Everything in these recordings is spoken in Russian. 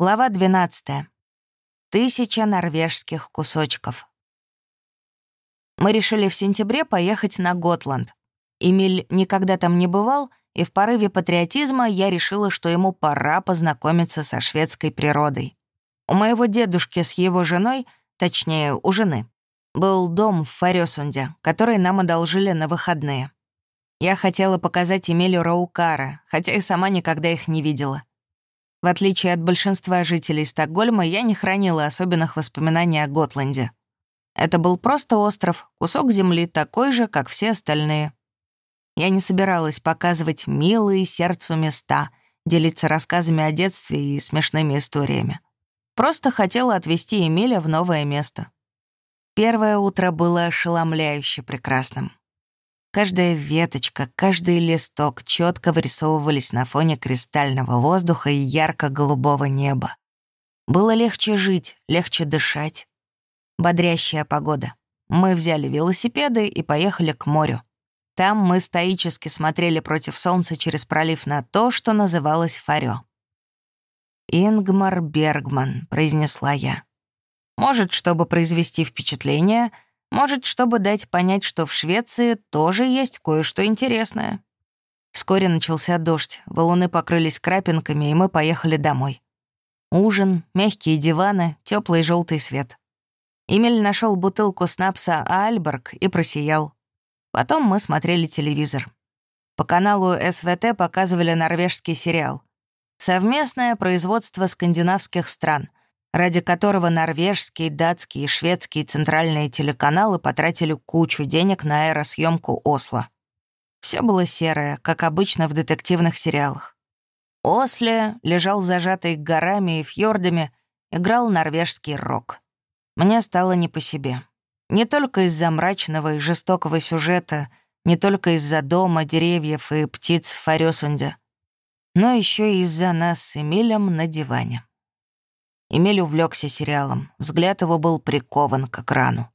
Глава 12. Тысяча норвежских кусочков. Мы решили в сентябре поехать на Готланд. Эмиль никогда там не бывал, и в порыве патриотизма я решила, что ему пора познакомиться со шведской природой. У моего дедушки с его женой, точнее, у жены, был дом в Фарёсунде, который нам одолжили на выходные. Я хотела показать Эмилю Раукара, хотя и сама никогда их не видела. В отличие от большинства жителей Стокгольма, я не хранила особенных воспоминаний о Готланде. Это был просто остров, кусок земли такой же, как все остальные. Я не собиралась показывать милые сердцу места, делиться рассказами о детстве и смешными историями. Просто хотела отвезти Эмиля в новое место. Первое утро было ошеломляюще прекрасным. Каждая веточка, каждый листок четко вырисовывались на фоне кристального воздуха и ярко-голубого неба. Было легче жить, легче дышать. Бодрящая погода. Мы взяли велосипеды и поехали к морю. Там мы стоически смотрели против солнца через пролив на то, что называлось Фарё. «Ингмар Бергман», — произнесла я. Может, чтобы произвести впечатление — может, чтобы дать понять, что в Швеции тоже есть кое-что интересное. Вскоре начался дождь, валуны покрылись крапинками, и мы поехали домой. Ужин, мягкие диваны, теплый желтый свет. Эмиль нашел бутылку снапса «Альберг» и просиял. Потом мы смотрели телевизор. По каналу СВТ показывали норвежский сериал. Совместное производство скандинавских стран — ради которого норвежские, датские и шведские центральные телеканалы потратили кучу денег на аэросъемку Осло. Все было серое, как обычно в детективных сериалах. Осле лежал зажатый горами и фьордами, играл норвежский рок. Мне стало не по себе. Не только из-за мрачного и жестокого сюжета, не только из-за дома, деревьев и птиц в Фарёсунде, но еще и из-за нас с Эмилем на диване. Эмиль увлекся сериалом. Взгляд его был прикован к экрану.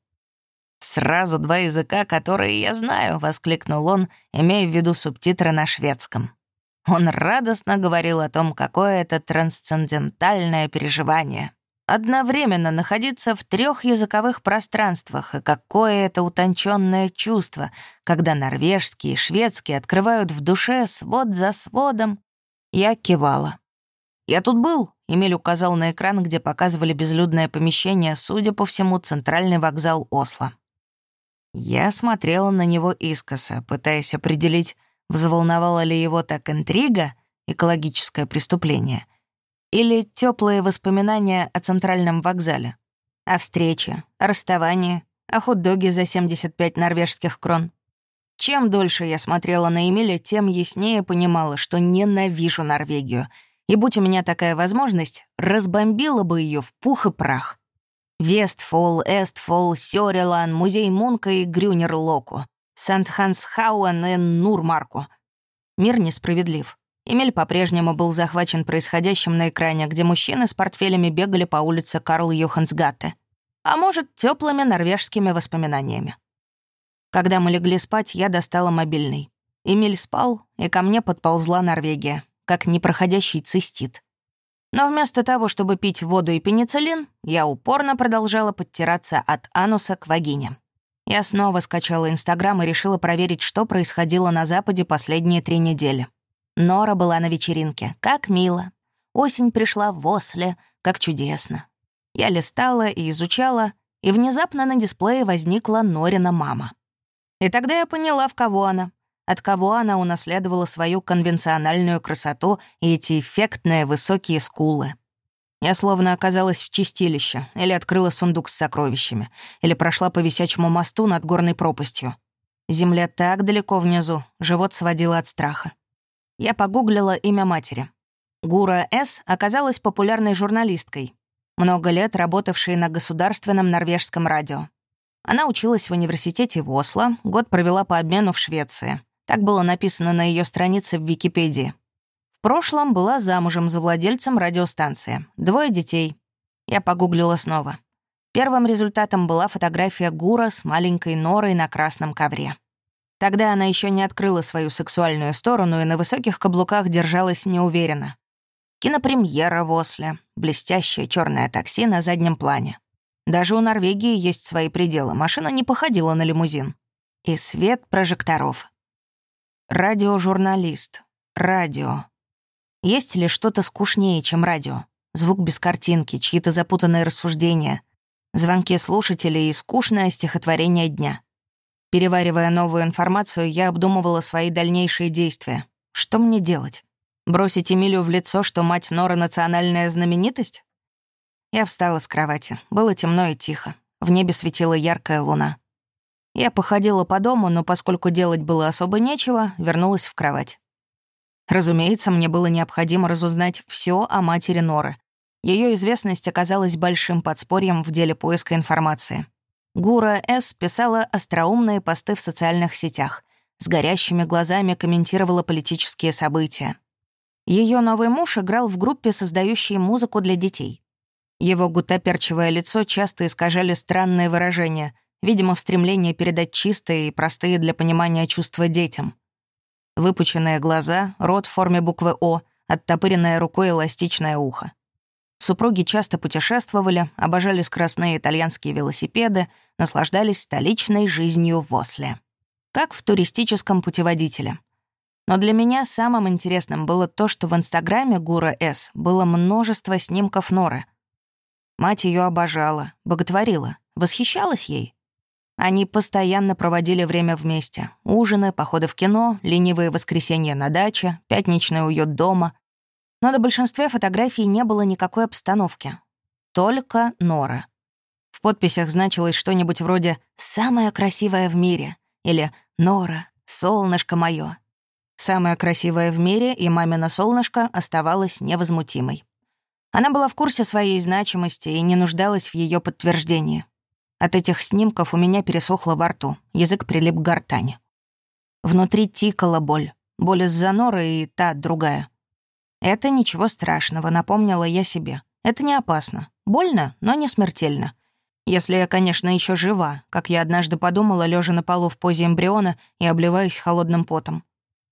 «Сразу два языка, которые я знаю», — воскликнул он, имея в виду субтитры на шведском. Он радостно говорил о том, какое это трансцендентальное переживание. Одновременно находиться в трех языковых пространствах, и какое это утонченное чувство, когда норвежский и шведский открывают в душе свод за сводом. Я кивала. «Я тут был», — Эмиль указал на экран, где показывали безлюдное помещение, судя по всему, центральный вокзал Осло. Я смотрела на него искоса, пытаясь определить, взволновала ли его так интрига, экологическое преступление, или теплые воспоминания о центральном вокзале, о встрече, о расставании, о хот-доге за 75 норвежских крон. Чем дольше я смотрела на Эмиля, тем яснее понимала, что ненавижу Норвегию — и будь у меня такая возможность, разбомбила бы ее в пух и прах. Вестфол, Эстфол, Сёрелан, музей Мунка и Грюнер-Локу, Сент-Хансхауэн и Нурмарку. Мир несправедлив. Эмиль по-прежнему был захвачен происходящим на экране, где мужчины с портфелями бегали по улице Карл Йохансгатте. А может, теплыми норвежскими воспоминаниями. Когда мы легли спать, я достала мобильный. Эмиль спал, и ко мне подползла Норвегия как непроходящий цистит. Но вместо того, чтобы пить воду и пенициллин, я упорно продолжала подтираться от ануса к вагине. Я снова скачала Инстаграм и решила проверить, что происходило на Западе последние три недели. Нора была на вечеринке. Как мило. Осень пришла в Осле. Как чудесно. Я листала и изучала, и внезапно на дисплее возникла Норина мама. И тогда я поняла, в кого она от кого она унаследовала свою конвенциональную красоту и эти эффектные высокие скулы. Я словно оказалась в чистилище, или открыла сундук с сокровищами, или прошла по висячему мосту над горной пропастью. Земля так далеко внизу, живот сводила от страха. Я погуглила имя матери. Гура С. оказалась популярной журналисткой, много лет работавшей на государственном норвежском радио. Она училась в университете в Осло, год провела по обмену в Швеции. Так было написано на ее странице в Википедии. В прошлом была замужем за владельцем радиостанции. Двое детей. Я погуглила снова. Первым результатом была фотография Гура с маленькой норой на красном ковре. Тогда она еще не открыла свою сексуальную сторону и на высоких каблуках держалась неуверенно. кинопремьера в Осле, блестящее черное такси на заднем плане. Даже у Норвегии есть свои пределы, машина не походила на лимузин. И свет прожекторов. Радиожурналист. Радио. Есть ли что-то скучнее, чем радио? Звук без картинки, чьи-то запутанные рассуждения, звонки слушателей и скучное стихотворение дня. Переваривая новую информацию, я обдумывала свои дальнейшие действия. Что мне делать? Бросить Эмилию в лицо, что мать Нора — национальная знаменитость? Я встала с кровати. Было темно и тихо. В небе светила яркая луна. Я походила по дому, но поскольку делать было особо нечего, вернулась в кровать. Разумеется, мне было необходимо разузнать все о матери Норы. Ее известность оказалась большим подспорьем в деле поиска информации. Гура С. писала остроумные посты в социальных сетях, с горящими глазами комментировала политические события. Ее новый муж играл в группе, создающей музыку для детей. Его гутоперчивое лицо часто искажали странные выражения, видимо, в стремлении передать чистые и простые для понимания чувства детям. Выпученные глаза, рот в форме буквы «О», оттопыренное рукой эластичное ухо. Супруги часто путешествовали, обожали скоростные итальянские велосипеды, наслаждались столичной жизнью в Осле. Как в туристическом путеводителе. Но для меня самым интересным было то, что в Инстаграме Гура С было множество снимков Норы. Мать ее обожала, боготворила, восхищалась ей. Они постоянно проводили время вместе. Ужины, походы в кино, ленивые воскресенья на даче, пятничный уют дома. Но на большинстве фотографий не было никакой обстановки. Только Нора. В подписях значилось что-нибудь вроде «Самая красивая в мире» или «Нора, солнышко моё». Самая красивая в мире и мамина солнышко оставалась невозмутимой. Она была в курсе своей значимости и не нуждалась в ее подтверждении. От этих снимков у меня пересохло во рту, язык прилип к гортани. Внутри тикала боль, боль из-за норы и та другая. Это ничего страшного, напомнила я себе. Это не опасно. Больно, но не смертельно. Если я, конечно, еще жива, как я однажды подумала, лежа на полу в позе эмбриона и обливаясь холодным потом.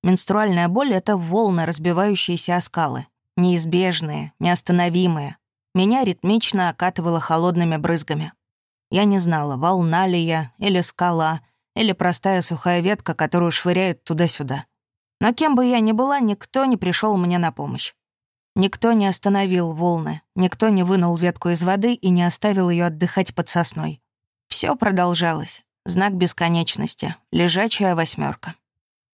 Менструальная боль — это волны, разбивающиеся о скалы. Неизбежные, неостановимые. Меня ритмично окатывало холодными брызгами. Я не знала, волна ли я, или скала, или простая сухая ветка, которую швыряют туда-сюда. Но кем бы я ни была, никто не пришел мне на помощь. Никто не остановил волны, никто не вынул ветку из воды и не оставил ее отдыхать под сосной. Все продолжалось. Знак бесконечности, лежачая восьмерка.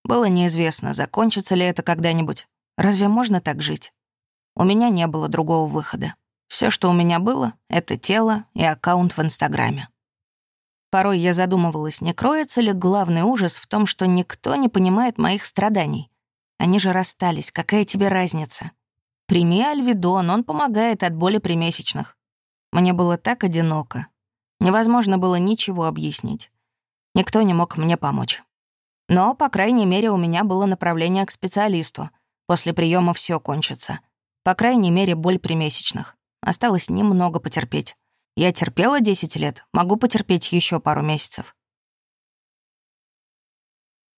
Было неизвестно, закончится ли это когда-нибудь. Разве можно так жить? У меня не было другого выхода. Все, что у меня было, — это тело и аккаунт в Инстаграме. Порой я задумывалась, не кроется ли главный ужас в том, что никто не понимает моих страданий. Они же расстались, какая тебе разница? Прими Альвидон, он помогает от боли при месячных. Мне было так одиноко. Невозможно было ничего объяснить. Никто не мог мне помочь. Но, по крайней мере, у меня было направление к специалисту. После приема все кончится. По крайней мере, боль при месячных. Осталось немного потерпеть. Я терпела 10 лет, могу потерпеть еще пару месяцев.